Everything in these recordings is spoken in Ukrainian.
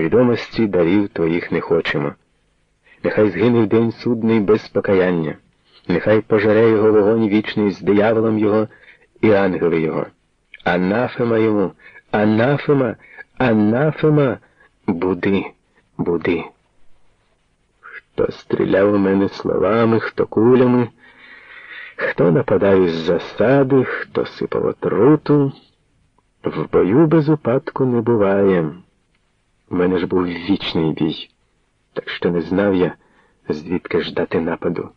відомості дарів твоїх не хочемо. Нехай згине день судний без покаяння, нехай пожере його вогонь вічний з дияволом його і ангели його. Анафема йому, анафема, анафема, буди, буди. Хто стріляв у мене словами, хто кулями, хто нападав із засади, хто сипав отруту, в бою без упадку не буває. У мене ж був вічний бій, так що не знав я, звідки ждати нападу,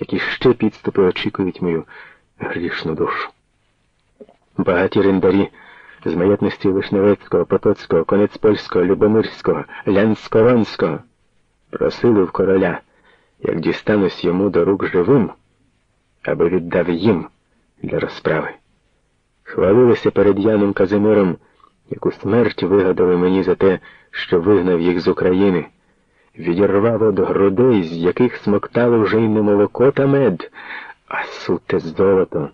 які ще підступи очікують мою грішну душу. Багаті рендарі з маєтності Вишневецького, Потоцького, Конецпольського, Любомирського, Лянськоронського просили в короля, як дістанусь йому до рук живим, аби віддав їм для розправи. Хвалилися перед Яном Казимиром, яку смерть вигадали мені за те, що вигнав їх з України, відірвав од грудей, з яких смоктало вже й не молоко та мед, а суте золото,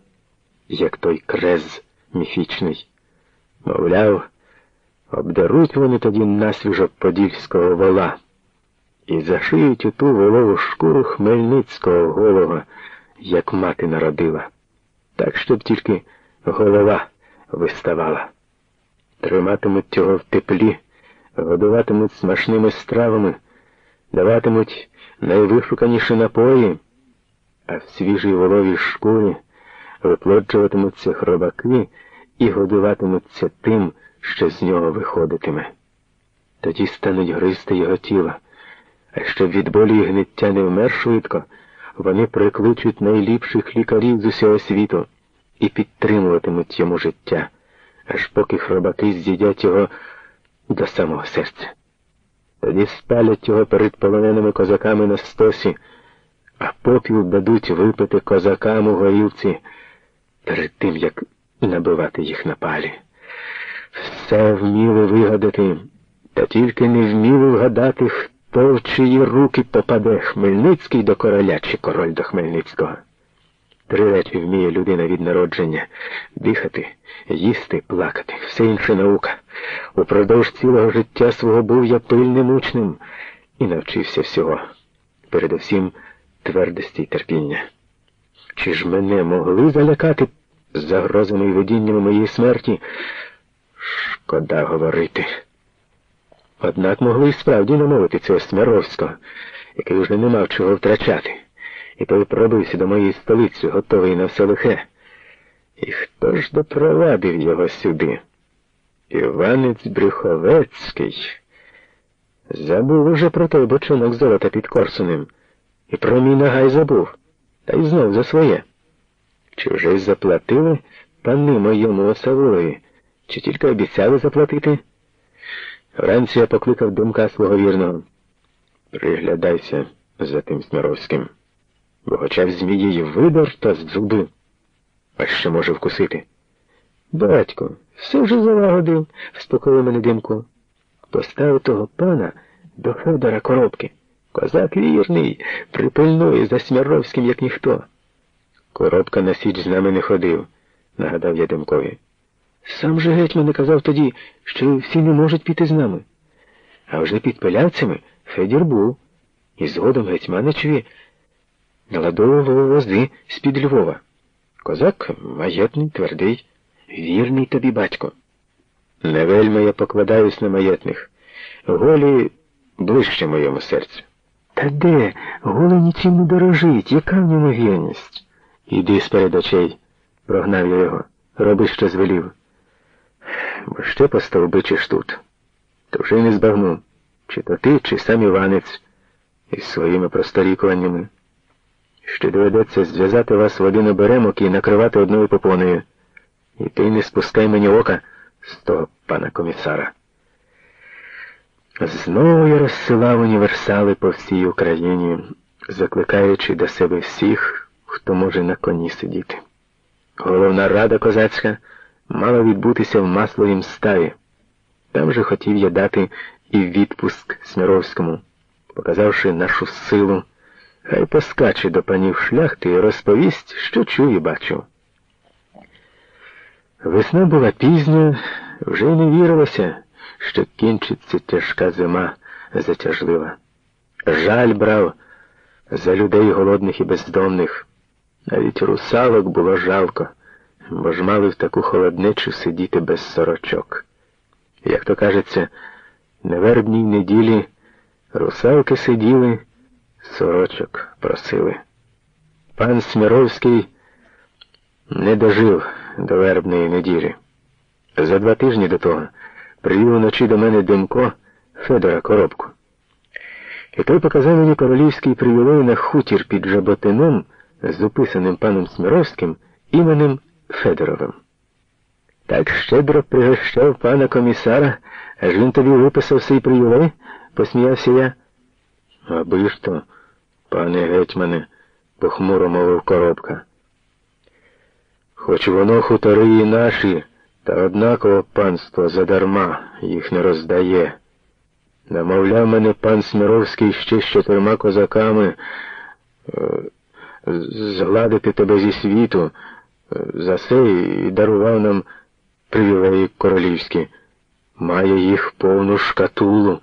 як той крез міфічний. Мовляв, обдаруть вони тоді насвіжо подільського вола і зашиють у ту волову шкуру Хмельницького голого, як мати народила, так щоб тільки голова виставала. Триматимуть його в теплі, годуватимуть смачними стравами, даватимуть найвишуканіші напої, а в свіжій воловій шкурі виплоджуватимуться хробаки і годуватимуться тим, що з нього виходитиме. Тоді стануть гризти його тіла, а щоб від болі і гниття не вмер швидко, вони прикличуть найліпших лікарів з усього світу і підтримуватимуть йому життя, аж поки хробаки з'їдять його до самого серця. Тоді спалять його перед полоненими козаками на стосі, а попіл дадуть випити козакам у горілці перед тим, як набивати їх на палі. Все вміли вигадати, та тільки не вміли вгадати, хто в чиї руки попаде Хмельницький до короля чи король до Хмельницького. Три речі вміє людина від народження дихати, їсти, плакати, все інше наука. Упродовж цілого життя свого був я пильним учнем і навчився всього, передусім твердості й терпіння. Чи ж мене могли залякати загрозами і видіннями моєї смерті? Шкода говорити. Однак могли й справді намовити цього Сміровського, який вже не мав чого втрачати і той пробився до моєї столиці, готовий на все лихе. І хто ж допровадив його сюди? Іванець Брюховецький. Забув уже про той бочонок золота під Корсунем. І про мій нагай забув, та й знов за своє. Чи вже заплатили пани моєму осавові, чи тільки обіцяли заплатити? Вранці я покликав думка свого вірного. Приглядайся за тим Сміровським бо хоча в змії й видор та з зуби, а ще може вкусити. Батько, все вже залагодив, вспокоїв мене димку. Постав того пана до Федора коробки. Козак вірний, припильнує за Сміровським, як ніхто. Коробка на січ з нами не ходив, нагадав я Демкові. Сам же гетьман не казав тоді, що всі не можуть піти з нами. А вже під пиляцями Федір був, і згодом гетьманичеві наладовував вози з-під Львова. Козак маєтний, твердий, вірний тобі батько. Не вельми я покладаюсь на маєтних. Голі ближче моєму серцю. Та де? Голий нічим не дорожить, яка в ньому вірність? Іди сперед очей, прогнав я його. Роби, що звелів. Бо ще постовбичиш тут. То вже й не збагну, чи то ти, чи сам Іванець із своїми просторікуваннями що доведеться зв'язати вас в один оберемок і накривати одною попоною. І ти не спускай мені ока з того пана комісара. Знову я розсилав універсали по всій Україні, закликаючи до себе всіх, хто може на коні сидіти. Головна рада козацька мала відбутися в масловім ставі. Там же хотів я дати і відпуск Сміровському, показавши нашу силу. Хай поскаче до панів шляхти і розповість, що чує бачу. Весна була пізня, вже й не вірилося, що кінчиться тяжка зима затяжлива. Жаль брав за людей голодних і бездомних. Навіть русалок було жалко, бо ж мали в таку холодничу сидіти без сорочок. Як то кажеться, на вербній неділі русалки сиділи, сорочок просили. Пан Сміровський не дожив до вербної неділі. За два тижні до того привів уночі до мене Демко Федора Коробку. І той показав мені королівський привілей на хутір під Жаботином з описаним паном Сміровським іменем Федоровим. Так щедро пригощав пана комісара, аж він тобі виписав свій привілей, посміявся я. Аби ж то, пане гетьмане, похмуро мовив коробка. Хоч воно хутори і наші, та однаково панство задарма їх не роздає. Намовляв мене пан Сміровський ще з чотирма козаками е, згладити тебе зі світу, е, за це і дарував нам привілеї королівські. Має їх повну шкатулу,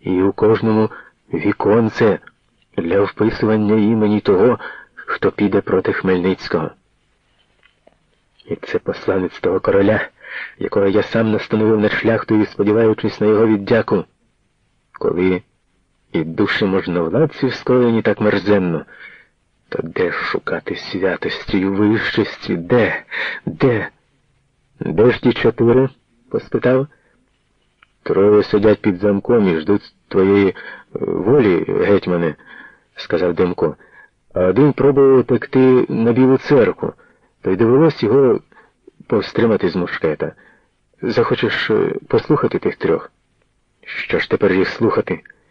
і у кожному віконце для вписування імені того, хто піде проти Хмельницького. І це посланець того короля, якого я сам настановив над шляхтою, сподіваючись на його віддяку. Коли і душі можновладців скоєні так мерзенно, то де шукати святості й вищості? Де? Де? Де ж ті чотири? поспитав. Троє сидять під замком і ждуть твоєї е, волі, гетьмане, сказав Демко. А один пробував текти на білу церкву, то й довелось його повстримати з мушкета. Захочеш е, послухати тих трьох? Що ж тепер їх слухати?